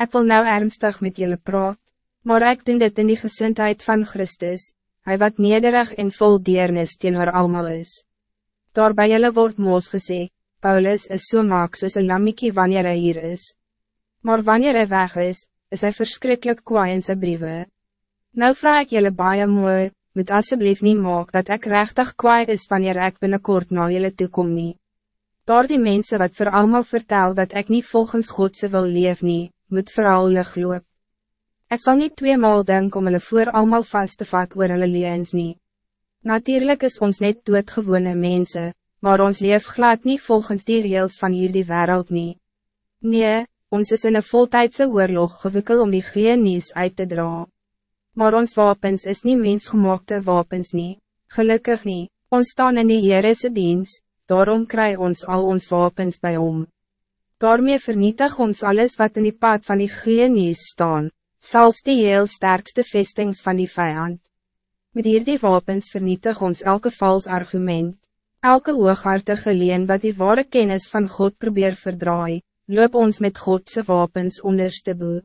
Ik wil nou ernstig met jullie praat, maar ik doen dit in die gezindheid van Christus, hij wat nederig en vol deernis teenoor allemaal is. Daar by julle word moos gesê, Paulus is so maak soos een lammiekie wanneer hij hier is. Maar wanneer hij weg is, is hij verschrikkelijk kwaai in sy briewe. Nou vraag ik jullie baie mooi, moet alsjeblieft niet maak dat ik rechtig kwaai is wanneer ik binnenkort naar jullie toekom nie. Daar die mensen wat voor allemaal vertel dat ik niet volgens Godse wil leef nie, moet vooral lig loop. Ik zal niet tweemaal denken om hulle voor allemaal vast te vat oor hulle leens nie. Natuurlijk is ons net doodgewone mensen, maar ons leef glad niet volgens die reels van hierdie wereld nie. Nee, ons is in een voltijdse oorlog gewikkel om die genies uit te dra. Maar ons wapens is niet mensgemaakte wapens nie, gelukkig niet. ons staan in die Heerese dienst, daarom kry ons al ons wapens bij om. Daarmee vernietig ons alles wat in die pad van die genies staan, zelfs die heel sterkste vestings van die vijand. Met hierdie wapens vernietig ons elke vals argument, elke hooghartige leen wat die ware kennis van God probeer verdraai, loop ons met Godse wapens onderste boe.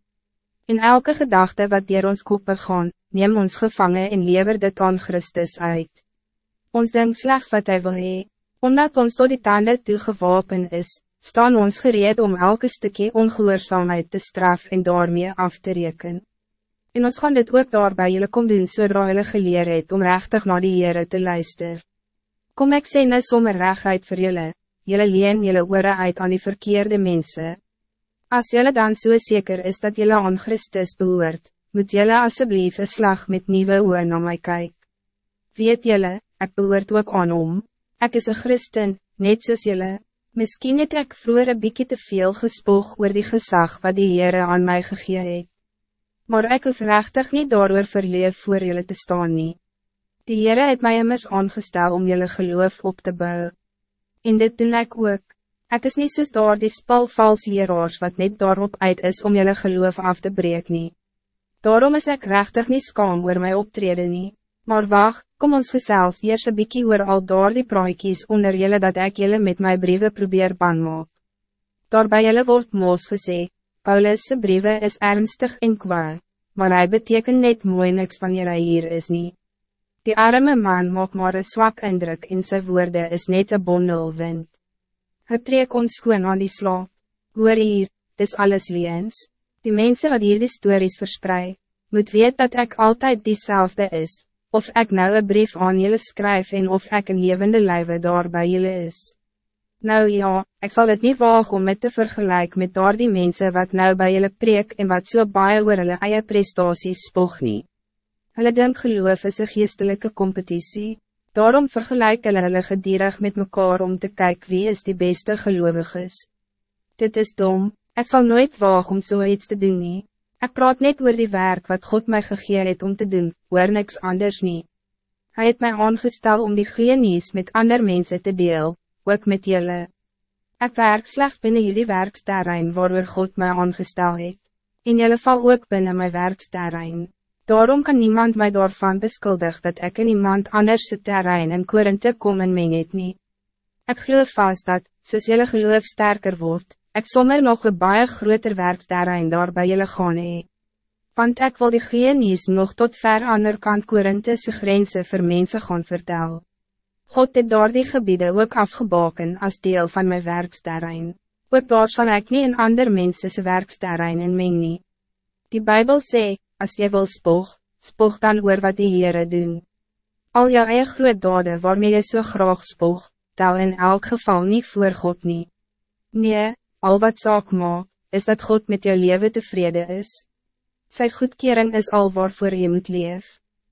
In elke gedachte wat dier ons koppe gaan, neem ons gevangen en lever dit aan Christus uit. Ons denk slechts wat hij wil hee, omdat ons tot die tanden toe gewapen is, staan ons gereed om elke stukje ongehoorzaamheid te straf en daarmee af te rekenen. En ons gaan dit ook daarbij jullie kom doen zodra jullie geleer het om rechtig naar die Heere te luisteren. Kom ik sê nou sommer rechtheid vir jullie, jullie leen jullie oore uit aan die verkeerde mensen. Als jullie dan zo so zeker is dat jullie aan Christus behoort, moet jullie alsjeblieft een slag met nieuwe oor naar mij kijken. Weet jullie, ik behoort ook aan om. Ik is een christen, net zoals jullie. Misschien het ik vroeger een beetje te veel gespoog oor die gezag wat die Heere aan mij gegee het. Maar ik hoef rechtig niet daardoor verleef voor jullie te staan nie. Die Heere het mij immers aangestel om jullie geloof op te bouwen. In dit doen ek ook. Ek is niet soos daar die spalvals leraars wat net daarop uit is om jullie geloof af te breken. nie. Daarom is ik rechtig niet skaam oor my optreden nie. Maar wacht, kom ons gesels eers een bykie oor al daar die praaikies onder jullie dat ik jullie met mijn brieven probeer ban maak. Daarbij jullie wordt moos gesê, Paulus' brieven is ernstig en kwaad, maar hij betekent net mooi niks wanneer hij hier is niet. Die arme man maak maar een zwak indruk in zijn woorden is net een bondel wind. Hij trek ons schoon aan die slaap. Hoor hier, dis alles liens. Die mensen wat hier die stories verspreid, moet weten dat ik altijd diezelfde is, of ik nou een brief aan jullie schrijf en of ik een levende lijve daar bij jullie is. Nou ja, ik zal het niet wagen om met te vergelijken met daar die mensen wat nou bij jullie preek en wat so baie oor hulle eie prestaties spog nie. Hulle denk geloof is een geestelijke competitie, daarom vergelijk hulle hulle gedierig met mekaar om te kijken wie is die beste gelovig is. Dit is dom, ik zal nooit wagen om zoiets so te doen nie. Ik praat net oor die werk wat God mij gegeven het om te doen, oor niks anders niet. Hij het mij aangestel om die genies met andere mensen te deel, ook met jullie. Ik werk slechts binnen jullie werksterrein waar God mij aangestel het. In jullie val ook binnen mijn werksterrein. Daarom kan niemand mij daarvan beschuldigen dat ik in iemand anders het terrein in Korinthe kom en meng het nie. Ek geloof vast dat, soos jylle geloof sterker wordt, ik sommer nog een baie groter werksterrein daar by jylle gaan hee. Want ik wil die genies nog tot ver ander kant Korinthese grense vir mense gaan vertel. God het daar die gebieden ook afgebaken als deel van mijn werksterrein. Ook daar zal ik niet in ander mensense werksterrein in meng nie. Die Bijbel zegt, als jy wil spoog, spoog dan oor wat die Heere doen. Al jou eie groot dade waarmee jy so graag spoog, tel in elk geval niet voor God nie. Nee, al wat saak maak, is dat God met jou leven tevreden is. Sy goedkering is al waarvoor je moet leven.